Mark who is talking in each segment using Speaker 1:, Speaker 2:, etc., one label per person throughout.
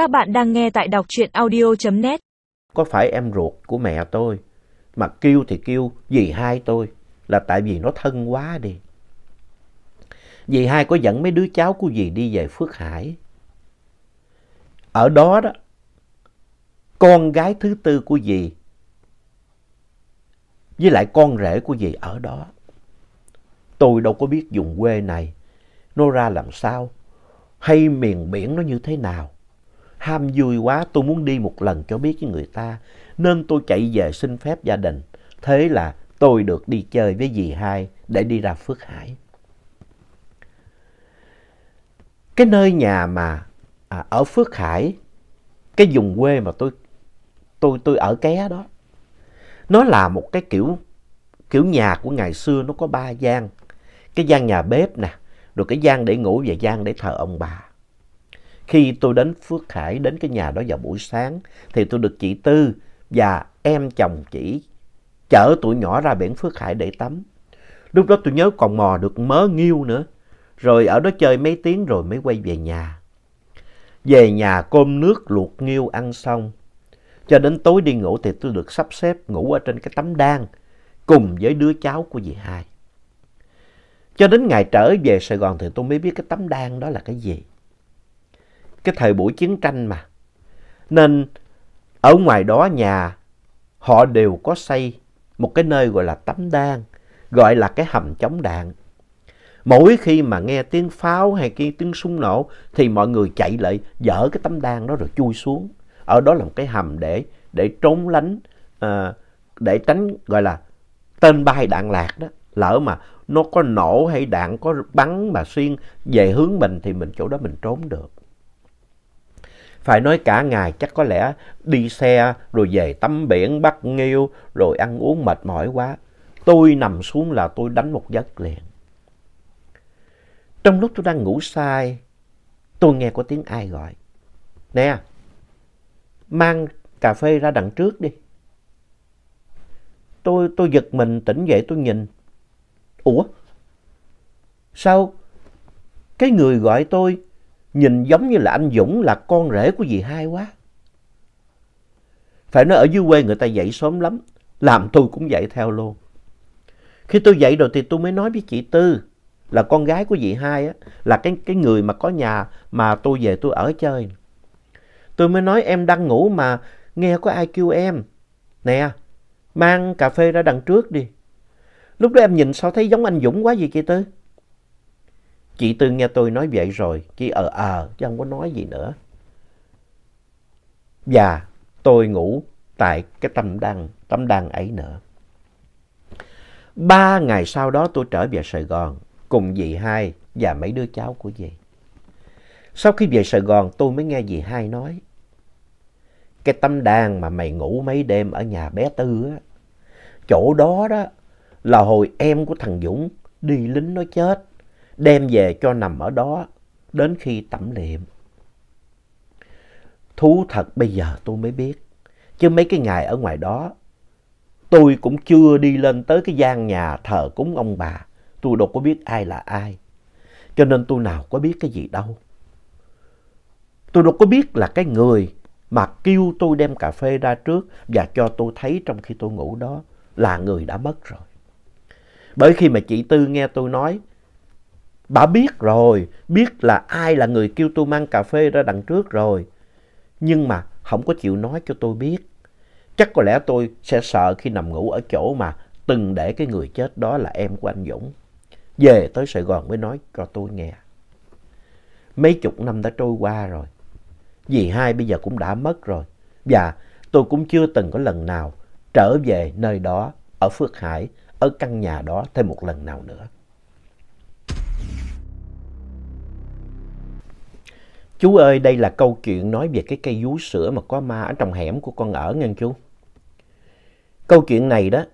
Speaker 1: Các bạn đang nghe tại đọc truyện audio.net.
Speaker 2: Có phải em ruột của mẹ tôi mà kêu thì kêu dì hai tôi là tại vì nó thân quá đi. Dì hai có dẫn mấy đứa cháu của dì đi về Phước Hải. Ở đó đó, con gái thứ tư của dì với lại con rể của dì ở đó. Tôi đâu có biết vùng quê này nó ra làm sao hay miền biển nó như thế nào. Ham vui quá tôi muốn đi một lần cho biết với người ta nên tôi chạy về xin phép gia đình. Thế là tôi được đi chơi với dì hai để đi ra Phước Hải. Cái nơi nhà mà à, ở Phước Hải, cái vùng quê mà tôi tôi tôi ở ké đó, nó là một cái kiểu kiểu nhà của ngày xưa nó có ba gian. Cái gian nhà bếp nè, rồi cái gian để ngủ và gian để thờ ông bà. Khi tôi đến Phước Hải, đến cái nhà đó vào buổi sáng, thì tôi được chị Tư và em chồng chị chở tụi nhỏ ra biển Phước Hải để tắm. Lúc đó tôi nhớ còn mò được mớ nghiêu nữa. Rồi ở đó chơi mấy tiếng rồi mới quay về nhà. Về nhà cơm nước luộc nghiêu ăn xong. Cho đến tối đi ngủ thì tôi được sắp xếp ngủ ở trên cái tấm đan cùng với đứa cháu của dì hai. Cho đến ngày trở về Sài Gòn thì tôi mới biết cái tấm đan đó là cái gì. Cái thời buổi chiến tranh mà. Nên ở ngoài đó nhà họ đều có xây một cái nơi gọi là tấm đan, gọi là cái hầm chống đạn. Mỗi khi mà nghe tiếng pháo hay cái tiếng súng nổ thì mọi người chạy lại dỡ cái tấm đan đó rồi chui xuống. Ở đó là một cái hầm để để trốn lánh, à, để tránh gọi là tên bay đạn lạc đó. Lỡ mà nó có nổ hay đạn có bắn mà xuyên về hướng mình thì mình chỗ đó mình trốn được. Phải nói cả ngày chắc có lẽ đi xe rồi về tắm biển bắt nghêu rồi ăn uống mệt mỏi quá. Tôi nằm xuống là tôi đánh một giấc liền. Trong lúc tôi đang ngủ say, tôi nghe có tiếng ai gọi. Nè, mang cà phê ra đằng trước đi. Tôi, tôi giật mình tỉnh dậy tôi nhìn. Ủa? Sao cái người gọi tôi nhìn giống như là anh Dũng là con rể của dì hai quá. Phải nói ở dưới quê người ta dậy sớm lắm, làm tôi cũng dậy theo luôn. Khi tôi dậy rồi thì tôi mới nói với chị Tư là con gái của dì hai á, là cái, cái người mà có nhà mà tôi về tôi ở chơi. Tôi mới nói em đang ngủ mà nghe có ai kêu em. Nè, mang cà phê ra đằng trước đi. Lúc đó em nhìn sao thấy giống anh Dũng quá vậy chị Tư? Chị Tư nghe tôi nói vậy rồi, chị ờ ờ chứ không có nói gì nữa. Và tôi ngủ tại cái tâm đăng, tâm đăng ấy nữa. Ba ngày sau đó tôi trở về Sài Gòn cùng dì hai và mấy đứa cháu của dì. Sau khi về Sài Gòn tôi mới nghe dì hai nói. Cái tâm đan mà mày ngủ mấy đêm ở nhà bé Tư á, chỗ đó đó là hồi em của thằng Dũng đi lính nó chết đem về cho nằm ở đó đến khi tẩm liệm. Thú thật bây giờ tôi mới biết, chứ mấy cái ngày ở ngoài đó, tôi cũng chưa đi lên tới cái gian nhà thờ cúng ông bà, tôi đâu có biết ai là ai. Cho nên tôi nào có biết cái gì đâu. Tôi đâu có biết là cái người mà kêu tôi đem cà phê ra trước và cho tôi thấy trong khi tôi ngủ đó là người đã mất rồi. Bởi khi mà chị Tư nghe tôi nói Bà biết rồi, biết là ai là người kêu tôi mang cà phê ra đằng trước rồi. Nhưng mà không có chịu nói cho tôi biết. Chắc có lẽ tôi sẽ sợ khi nằm ngủ ở chỗ mà từng để cái người chết đó là em của anh Dũng. Về tới Sài Gòn mới nói cho tôi nghe. Mấy chục năm đã trôi qua rồi. Dì hai bây giờ cũng đã mất rồi. Và tôi cũng chưa từng có lần nào trở về nơi đó ở Phước Hải, ở căn nhà đó thêm một lần nào nữa. Chú ơi, đây là câu chuyện nói về cái cây vú sữa mà có ma ở trong hẻm của con ở nghe chú. Câu chuyện này đó,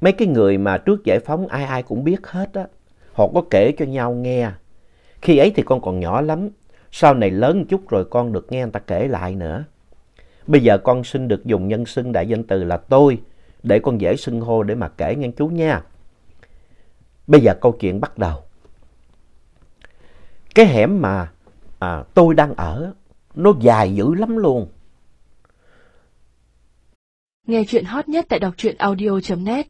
Speaker 2: mấy cái người mà trước giải phóng ai ai cũng biết hết á. Họ có kể cho nhau nghe. Khi ấy thì con còn nhỏ lắm, sau này lớn chút rồi con được nghe người ta kể lại nữa. Bây giờ con xin được dùng nhân xưng đại danh từ là tôi, để con dễ xưng hô để mà kể nghe chú nha. Bây giờ câu chuyện bắt đầu. Cái hẻm mà à, tôi đang ở nó dài dữ lắm luôn.
Speaker 1: Nghe chuyện hot nhất tại đọc truyện audio.net